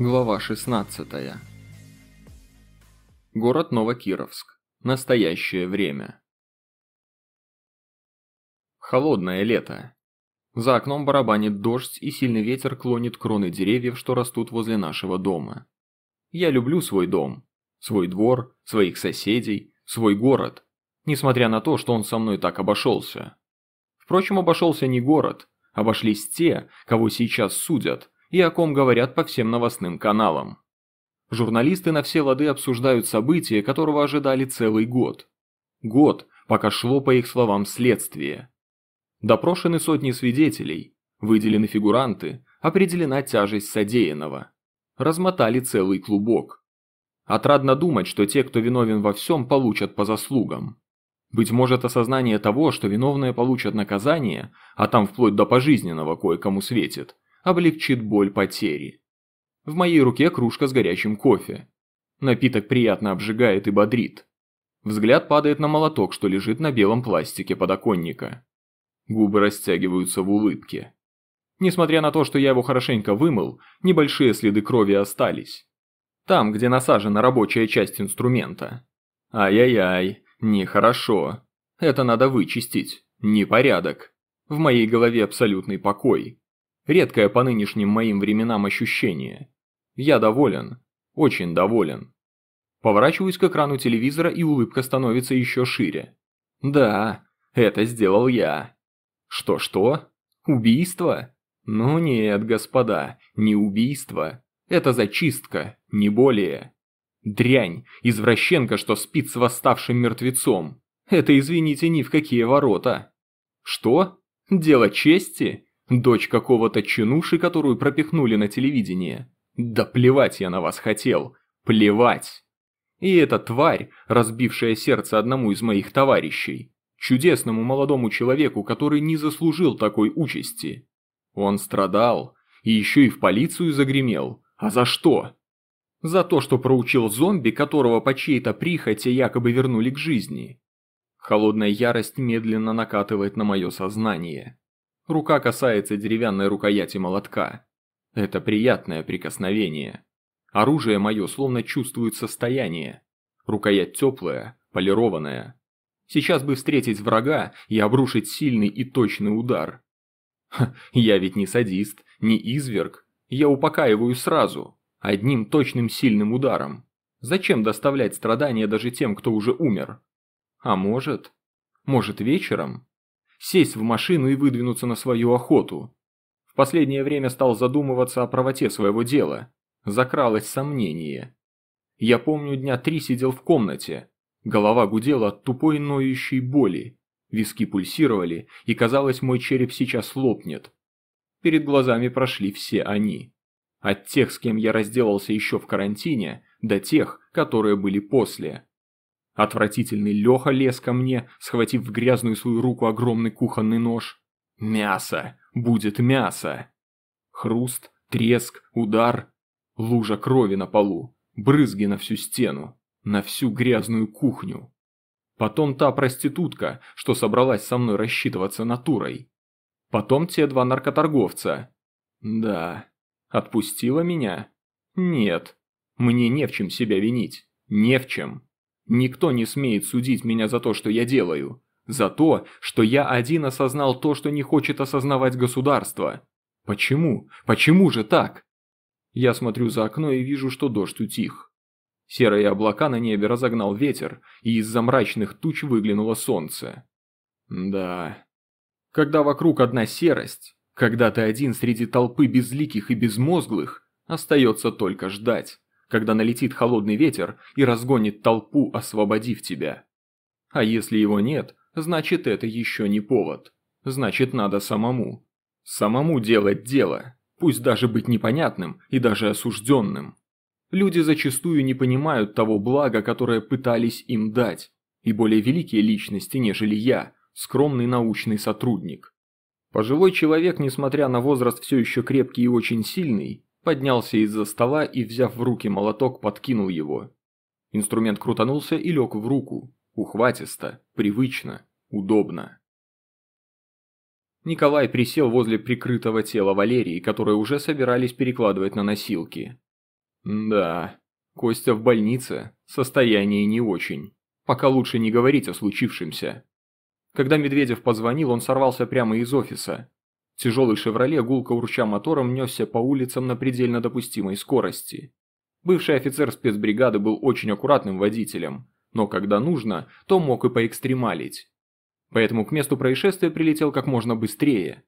Глава 16. Город Новокировск. Настоящее время. Холодное лето. За окном барабанит дождь и сильный ветер клонит кроны деревьев, что растут возле нашего дома. Я люблю свой дом, свой двор, своих соседей, свой город, несмотря на то, что он со мной так обошелся. Впрочем, обошелся не город, обошлись те, кого сейчас судят – и о ком говорят по всем новостным каналам. Журналисты на все лады обсуждают события, которого ожидали целый год. Год, пока шло, по их словам, следствие. Допрошены сотни свидетелей, выделены фигуранты, определена тяжесть содеянного. Размотали целый клубок. Отрадно думать, что те, кто виновен во всем, получат по заслугам. Быть может, осознание того, что виновные получат наказание, а там вплоть до пожизненного кое-кому светит, облегчит боль потери. В моей руке кружка с горячим кофе. Напиток приятно обжигает и бодрит. Взгляд падает на молоток, что лежит на белом пластике подоконника. Губы растягиваются в улыбке. Несмотря на то, что я его хорошенько вымыл, небольшие следы крови остались. Там, где насажена рабочая часть инструмента. Ай-яй-яй, нехорошо. Это надо вычистить. Непорядок. В моей голове абсолютный покой. Редкое по нынешним моим временам ощущение. Я доволен. Очень доволен. Поворачиваюсь к экрану телевизора и улыбка становится еще шире. Да, это сделал я. Что-что? Убийство? Ну нет, господа, не убийство. Это зачистка, не более. Дрянь, извращенка, что спит с восставшим мертвецом. Это, извините, ни в какие ворота. Что? Дело чести? Дочь какого-то чинуши, которую пропихнули на телевидение. Да плевать я на вас хотел. Плевать. И эта тварь, разбившая сердце одному из моих товарищей. Чудесному молодому человеку, который не заслужил такой участи. Он страдал. И еще и в полицию загремел. А за что? За то, что проучил зомби, которого по чьей-то прихоти якобы вернули к жизни. Холодная ярость медленно накатывает на мое сознание. Рука касается деревянной рукояти молотка. Это приятное прикосновение. Оружие мое словно чувствует состояние. Рукоять теплая, полированная. Сейчас бы встретить врага и обрушить сильный и точный удар. Ха, я ведь не садист, не изверг. Я упокаиваю сразу, одним точным сильным ударом. Зачем доставлять страдания даже тем, кто уже умер? А может? Может вечером? Сесть в машину и выдвинуться на свою охоту. В последнее время стал задумываться о правоте своего дела. Закралось сомнение. Я помню, дня три сидел в комнате. Голова гудела от тупой ноющей боли. Виски пульсировали, и казалось, мой череп сейчас лопнет. Перед глазами прошли все они. От тех, с кем я разделался еще в карантине, до тех, которые были после. Отвратительный Леха лез ко мне, схватив в грязную свою руку огромный кухонный нож. Мясо! Будет мясо! Хруст, треск, удар. Лужа крови на полу, брызги на всю стену, на всю грязную кухню. Потом та проститутка, что собралась со мной рассчитываться натурой. Потом те два наркоторговца. Да, отпустила меня? Нет, мне не в чем себя винить, не в чем. Никто не смеет судить меня за то, что я делаю. За то, что я один осознал то, что не хочет осознавать государство. Почему? Почему же так? Я смотрю за окно и вижу, что дождь утих. Серые облака на небе разогнал ветер, и из-за мрачных туч выглянуло солнце. Да. Когда вокруг одна серость, когда ты один среди толпы безликих и безмозглых, остается только ждать когда налетит холодный ветер и разгонит толпу, освободив тебя. А если его нет, значит это еще не повод. Значит надо самому. Самому делать дело, пусть даже быть непонятным и даже осужденным. Люди зачастую не понимают того блага, которое пытались им дать, и более великие личности, нежели я, скромный научный сотрудник. Пожилой человек, несмотря на возраст все еще крепкий и очень сильный, поднялся из-за стола и, взяв в руки молоток, подкинул его. Инструмент крутанулся и лег в руку. Ухватисто, привычно, удобно. Николай присел возле прикрытого тела Валерии, которые уже собирались перекладывать на носилки. Да, Костя в больнице, состояние не очень. Пока лучше не говорить о случившемся. Когда Медведев позвонил, он сорвался прямо из офиса. Тяжелый «Шевроле» гулко урча мотором несся по улицам на предельно допустимой скорости. Бывший офицер спецбригады был очень аккуратным водителем, но когда нужно, то мог и поэкстремалить. Поэтому к месту происшествия прилетел как можно быстрее.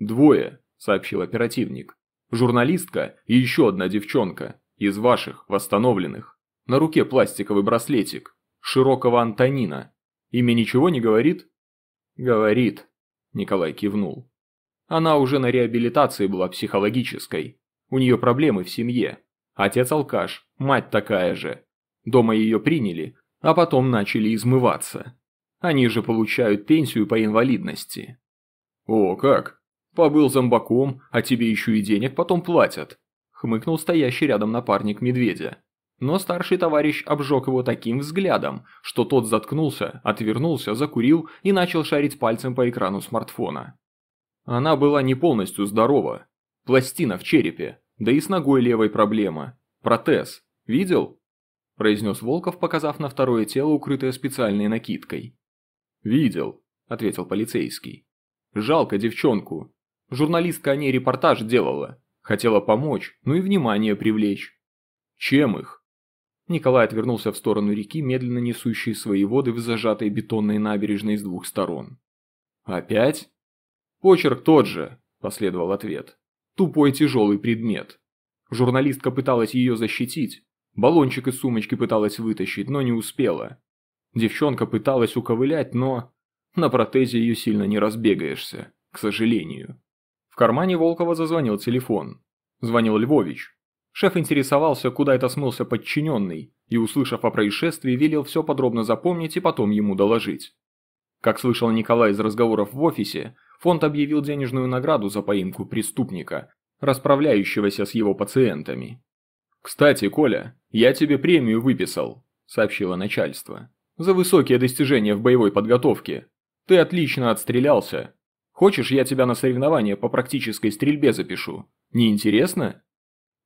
«Двое», – сообщил оперативник. «Журналистка и еще одна девчонка. Из ваших, восстановленных. На руке пластиковый браслетик. Широкого Антонина. Имя ничего не говорит?» «Говорит», – Николай кивнул. Она уже на реабилитации была психологической. У нее проблемы в семье. Отец алкаш, мать такая же. Дома ее приняли, а потом начали измываться. Они же получают пенсию по инвалидности. О, как? Побыл зомбаком, а тебе еще и денег потом платят. Хмыкнул стоящий рядом напарник медведя. Но старший товарищ обжег его таким взглядом, что тот заткнулся, отвернулся, закурил и начал шарить пальцем по экрану смартфона. Она была не полностью здорова. Пластина в черепе, да и с ногой левой проблема. Протез. Видел? Произнес Волков, показав на второе тело, укрытое специальной накидкой. «Видел», – ответил полицейский. «Жалко девчонку. Журналистка о ней репортаж делала. Хотела помочь, ну и внимание привлечь. Чем их?» Николай отвернулся в сторону реки, медленно несущей свои воды в зажатой бетонной набережной с двух сторон. «Опять?» «Почерк тот же», – последовал ответ. Тупой тяжелый предмет. Журналистка пыталась ее защитить. Баллончик из сумочки пыталась вытащить, но не успела. Девчонка пыталась уковылять, но... На протезе ее сильно не разбегаешься, к сожалению. В кармане Волкова зазвонил телефон. Звонил Львович. Шеф интересовался, куда это смылся подчиненный, и, услышав о происшествии, велел все подробно запомнить и потом ему доложить. Как слышал Николай из разговоров в офисе, фонд объявил денежную награду за поимку преступника, расправляющегося с его пациентами. «Кстати, Коля, я тебе премию выписал», – сообщило начальство. «За высокие достижения в боевой подготовке. Ты отлично отстрелялся. Хочешь, я тебя на соревнования по практической стрельбе запишу? Не интересно?»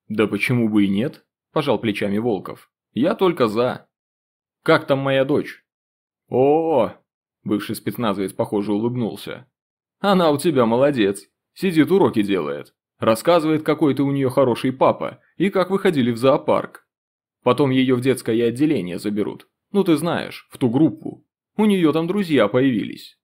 «Да почему бы и нет?» – пожал плечами Волков. «Я только за». «Как там моя дочь?» «О, -о, -о бывший спецназовец, похоже, улыбнулся. Она у тебя молодец. Сидит уроки делает. Рассказывает, какой ты у нее хороший папа и как выходили в зоопарк. Потом ее в детское отделение заберут. Ну ты знаешь, в ту группу. У нее там друзья появились.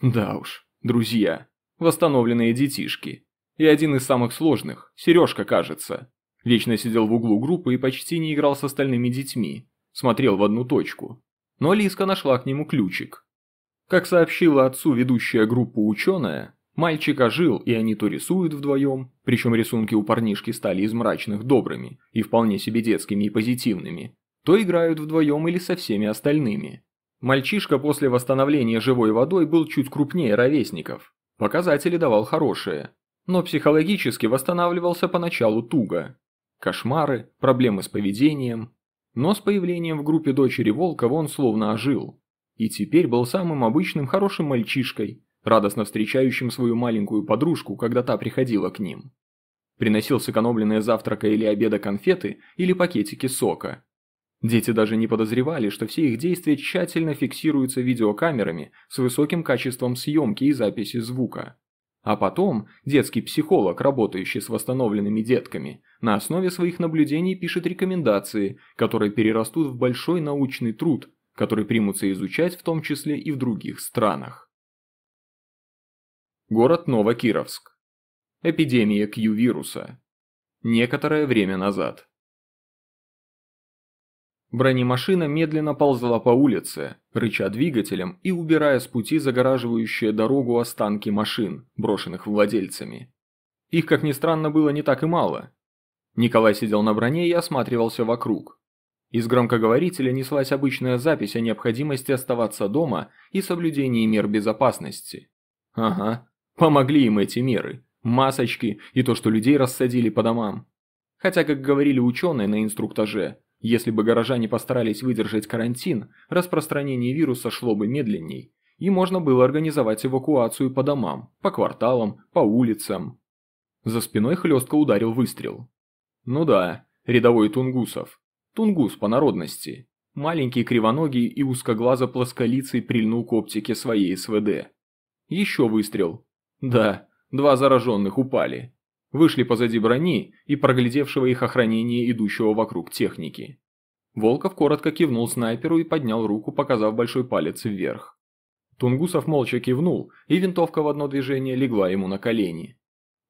Да уж, друзья. Восстановленные детишки. И один из самых сложных, Сережка, кажется. Вечно сидел в углу группы и почти не играл с остальными детьми. Смотрел в одну точку. Но Лиска нашла к нему ключик. Как сообщила отцу ведущая группа ученая, мальчик ожил и они то рисуют вдвоем, причем рисунки у парнишки стали из мрачных добрыми и вполне себе детскими и позитивными, то играют вдвоем или со всеми остальными. Мальчишка после восстановления живой водой был чуть крупнее ровесников, показатели давал хорошие, но психологически восстанавливался поначалу туго. Кошмары, проблемы с поведением. Но с появлением в группе дочери Волкова он словно ожил. И теперь был самым обычным хорошим мальчишкой, радостно встречающим свою маленькую подружку, когда та приходила к ним. Приносил сэкономленные завтрака или обеда конфеты или пакетики сока. Дети даже не подозревали, что все их действия тщательно фиксируются видеокамерами с высоким качеством съемки и записи звука. А потом детский психолог, работающий с восстановленными детками, на основе своих наблюдений пишет рекомендации, которые перерастут в большой научный труд, который примутся изучать в том числе и в других странах. Город Новокировск. Эпидемия Q-вируса. Некоторое время назад. Бронемашина медленно ползла по улице, рыча двигателем и убирая с пути загораживающие дорогу останки машин, брошенных владельцами. Их, как ни странно, было не так и мало. Николай сидел на броне и осматривался вокруг. Из громкоговорителя неслась обычная запись о необходимости оставаться дома и соблюдении мер безопасности. Ага, помогли им эти меры. Масочки и то, что людей рассадили по домам. Хотя, как говорили ученые на инструктаже, если бы горожане постарались выдержать карантин, распространение вируса шло бы медленней, и можно было организовать эвакуацию по домам, по кварталам, по улицам. За спиной хлестко ударил выстрел. Ну да, Рядовой Тунгусов. Тунгус по народности. Маленький кривоногий и узкоглазо плосколицый прильнул к оптике своей СВД. Еще выстрел. Да, два зараженных упали. Вышли позади брони и проглядевшего их охранение идущего вокруг техники. Волков коротко кивнул снайперу и поднял руку, показав большой палец вверх. Тунгусов молча кивнул, и винтовка в одно движение легла ему на колени.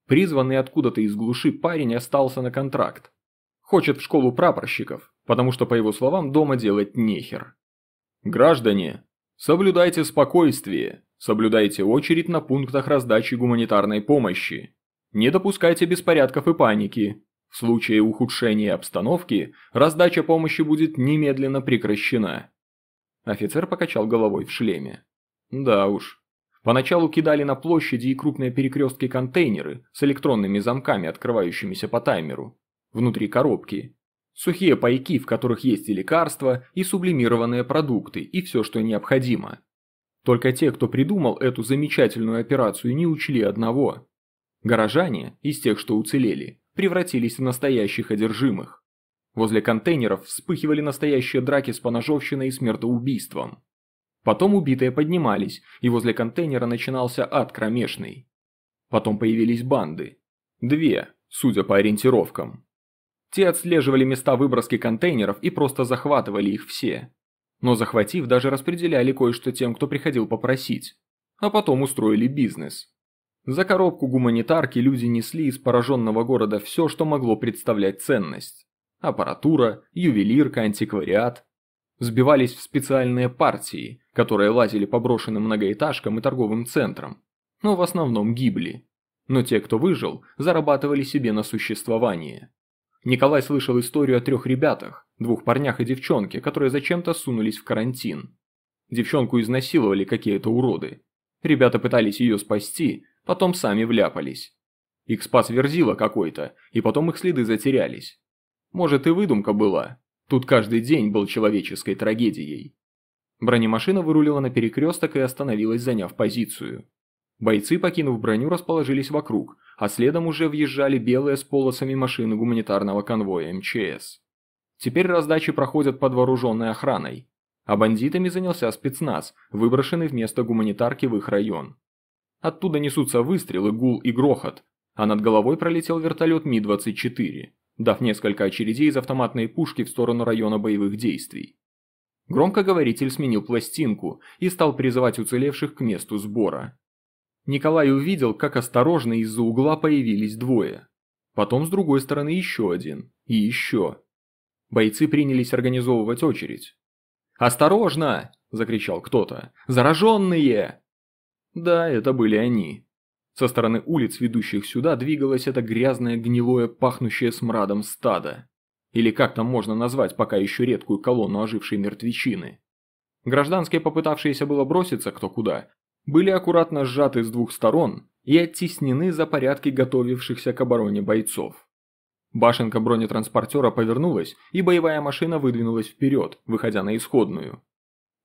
Призванный откуда-то из глуши парень остался на контракт. Хочет в школу прапорщиков, потому что, по его словам, дома делать нехер. Граждане, соблюдайте спокойствие, соблюдайте очередь на пунктах раздачи гуманитарной помощи. Не допускайте беспорядков и паники. В случае ухудшения обстановки, раздача помощи будет немедленно прекращена. Офицер покачал головой в шлеме. Да уж. Поначалу кидали на площади и крупные перекрестки контейнеры с электронными замками, открывающимися по таймеру. Внутри коробки. Сухие пайки, в которых есть и лекарства, и сублимированные продукты, и все, что необходимо. Только те, кто придумал эту замечательную операцию, не учли одного. Горожане, из тех, что уцелели, превратились в настоящих одержимых. Возле контейнеров вспыхивали настоящие драки с поножовщиной и смертоубийством. Потом убитые поднимались, и возле контейнера начинался ад кромешный. Потом появились банды. Две, судя по ориентировкам. Те отслеживали места выброски контейнеров и просто захватывали их все. Но захватив, даже распределяли кое-что тем, кто приходил попросить. А потом устроили бизнес. За коробку гуманитарки люди несли из пораженного города все, что могло представлять ценность. Аппаратура, ювелирка, антиквариат, сбивались в специальные партии, которые лазили по брошенным многоэтажкам и торговым центрам, но в основном гибли. Но те, кто выжил, зарабатывали себе на существование. Николай слышал историю о трех ребятах, двух парнях и девчонке, которые зачем-то сунулись в карантин. Девчонку изнасиловали какие-то уроды. Ребята пытались ее спасти, потом сами вляпались. Их спас Верзила какой-то, и потом их следы затерялись. Может и выдумка была, Тут каждый день был человеческой трагедией. Бронемашина вырулила на перекресток и остановилась, заняв позицию. Бойцы, покинув броню, расположились вокруг, а следом уже въезжали белые с полосами машины гуманитарного конвоя МЧС. Теперь раздачи проходят под вооруженной охраной, а бандитами занялся спецназ, выброшенный вместо гуманитарки в их район. Оттуда несутся выстрелы, гул и грохот, а над головой пролетел вертолет Ми-24 дав несколько очередей из автоматной пушки в сторону района боевых действий. Громкоговоритель сменил пластинку и стал призывать уцелевших к месту сбора. Николай увидел, как осторожно из-за угла появились двое. Потом с другой стороны еще один. И еще. Бойцы принялись организовывать очередь. «Осторожно!» – закричал кто-то. «Зараженные!» Да, это были они. Со стороны улиц, ведущих сюда, двигалось это грязное, гнилое, пахнущее смрадом стадо. Или как там можно назвать пока еще редкую колонну ожившей мертвечины. Гражданские, попытавшиеся было броситься кто куда, были аккуратно сжаты с двух сторон и оттеснены за порядки готовившихся к обороне бойцов. Башенка бронетранспортера повернулась, и боевая машина выдвинулась вперед, выходя на исходную.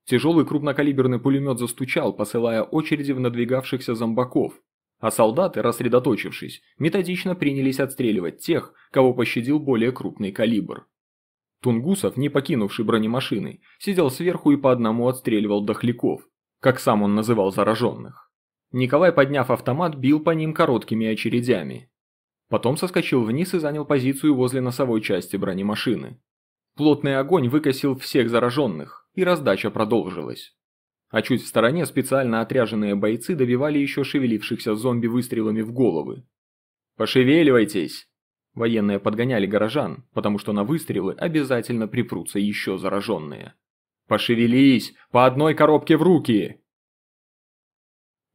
Тяжелый крупнокалиберный пулемет застучал, посылая очереди в надвигавшихся зомбаков, а солдаты, рассредоточившись, методично принялись отстреливать тех, кого пощадил более крупный калибр. Тунгусов, не покинувший бронемашины, сидел сверху и по одному отстреливал дохляков, как сам он называл зараженных. Николай, подняв автомат, бил по ним короткими очередями. Потом соскочил вниз и занял позицию возле носовой части бронемашины. Плотный огонь выкосил всех зараженных, и раздача продолжилась а чуть в стороне специально отряженные бойцы добивали еще шевелившихся зомби выстрелами в головы. «Пошевеливайтесь!» Военные подгоняли горожан, потому что на выстрелы обязательно припрутся еще зараженные. «Пошевелись! По одной коробке в руки!»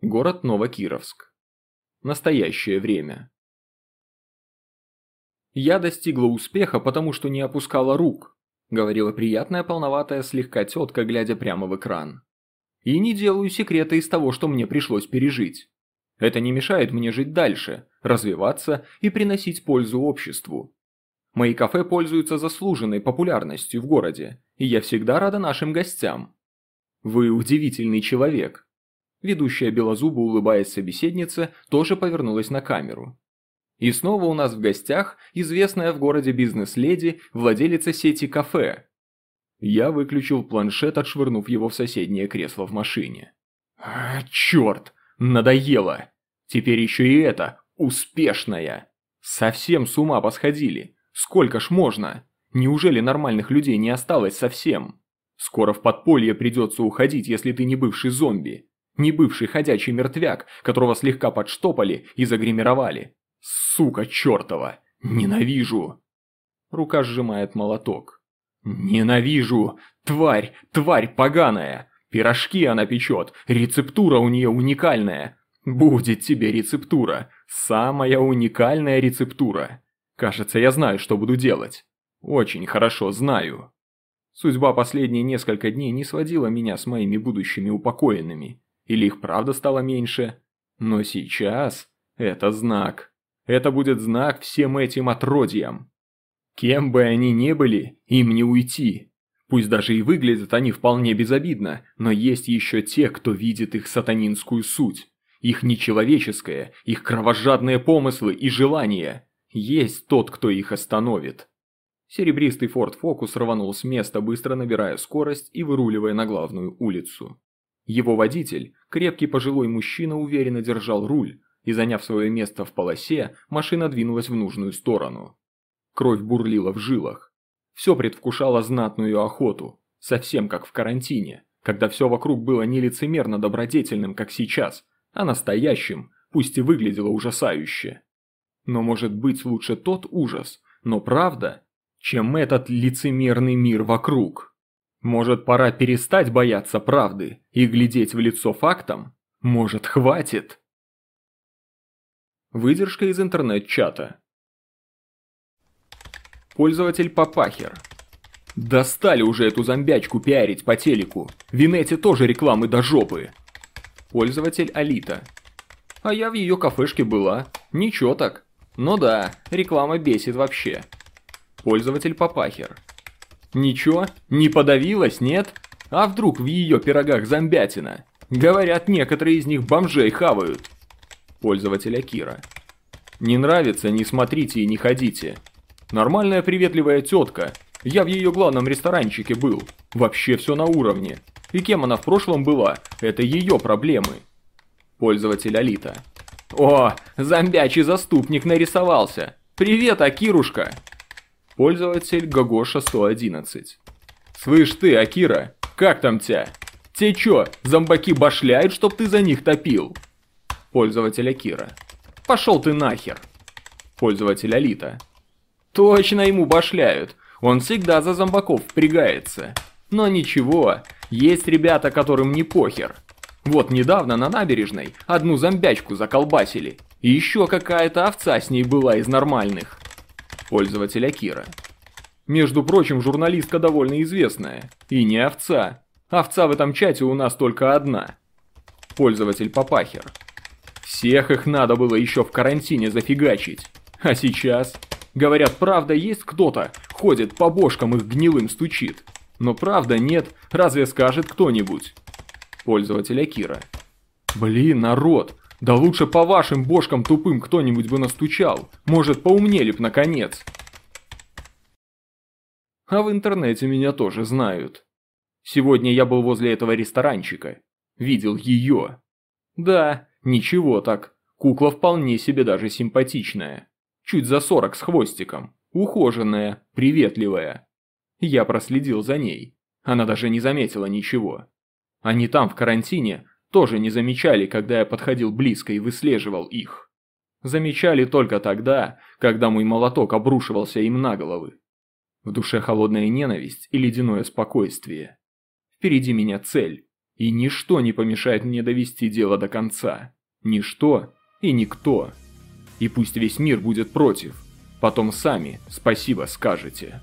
Город Новокировск. Настоящее время. «Я достигла успеха, потому что не опускала рук», говорила приятная полноватая слегка тетка, глядя прямо в экран. И не делаю секрета из того, что мне пришлось пережить. Это не мешает мне жить дальше, развиваться и приносить пользу обществу. Мои кафе пользуются заслуженной популярностью в городе, и я всегда рада нашим гостям. Вы удивительный человек. Ведущая белозуба, улыбаясь собеседнице, тоже повернулась на камеру. И снова у нас в гостях известная в городе бизнес-леди, владелица сети кафе. Я выключил планшет, отшвырнув его в соседнее кресло в машине. А, черт, надоело. Теперь еще и это, успешная. Совсем с ума посходили. Сколько ж можно? Неужели нормальных людей не осталось совсем? Скоро в подполье придется уходить, если ты не бывший зомби. Не бывший ходячий мертвяк, которого слегка подштопали и загримировали. Сука чертова! Ненавижу! Рука сжимает молоток. Ненавижу! Тварь! Тварь поганая! Пирожки она печет, рецептура у нее уникальная. Будет тебе рецептура. Самая уникальная рецептура. Кажется, я знаю, что буду делать. Очень хорошо знаю. Судьба последние несколько дней не сводила меня с моими будущими упокоенными. Или их правда стало меньше? Но сейчас это знак. Это будет знак всем этим отродьям. Кем бы они ни были, им не уйти. Пусть даже и выглядят они вполне безобидно, но есть еще те, кто видит их сатанинскую суть. Их нечеловеческое, их кровожадные помыслы и желания. Есть тот, кто их остановит. Серебристый Ford Focus рванул с места, быстро набирая скорость и выруливая на главную улицу. Его водитель, крепкий пожилой мужчина, уверенно держал руль, и заняв свое место в полосе, машина двинулась в нужную сторону. Кровь бурлила в жилах. Все предвкушало знатную охоту, совсем как в карантине, когда все вокруг было не лицемерно добродетельным, как сейчас, а настоящим, пусть и выглядело ужасающе. Но может быть лучше тот ужас, но правда, чем этот лицемерный мир вокруг. Может, пора перестать бояться правды и глядеть в лицо фактам? Может, хватит? Выдержка из интернет-чата. Пользователь Папахер. Достали уже эту зомбячку пиарить по телеку. Винете тоже рекламы до жопы. Пользователь Алита. А я в ее кафешке была. Ничего так. Ну да, реклама бесит вообще. Пользователь Папахер. Ничего, не подавилась, нет? А вдруг в ее пирогах зомбятина? Говорят, некоторые из них бомжей хавают. Пользователь Акира. Не нравится, не смотрите и не ходите. Нормальная приветливая тетка. Я в ее главном ресторанчике был. Вообще все на уровне. И кем она в прошлом была, это ее проблемы. Пользователь Алита. О, зомбячий заступник нарисовался. Привет, Акирушка. Пользователь Гогоша 111. Слышь ты, Акира, как там тебя? Те чё, зомбаки башляют, чтоб ты за них топил? Пользователь Акира. Пошел ты нахер. Пользователь Алита. Точно ему башляют. Он всегда за зомбаков впрягается. Но ничего, есть ребята, которым не похер. Вот недавно на набережной одну зомбячку заколбасили. И еще какая-то овца с ней была из нормальных. Пользователь Акира. Между прочим, журналистка довольно известная. И не овца. Овца в этом чате у нас только одна. Пользователь Папахер. Всех их надо было еще в карантине зафигачить. А сейчас? Говорят, правда есть кто-то, ходит по бошкам их гнилым стучит. Но правда нет, разве скажет кто-нибудь? Пользователь Акира. Блин, народ, да лучше по вашим бошкам тупым кто-нибудь бы настучал. Может, поумнели б наконец. А в интернете меня тоже знают. Сегодня я был возле этого ресторанчика. Видел ее. Да, ничего так. Кукла вполне себе даже симпатичная. Чуть за сорок с хвостиком. Ухоженная, приветливая. Я проследил за ней. Она даже не заметила ничего. Они там в карантине тоже не замечали, когда я подходил близко и выслеживал их. Замечали только тогда, когда мой молоток обрушивался им на головы. В душе холодная ненависть и ледяное спокойствие. Впереди меня цель, и ничто не помешает мне довести дело до конца. Ничто и никто. И пусть весь мир будет против, потом сами спасибо скажете.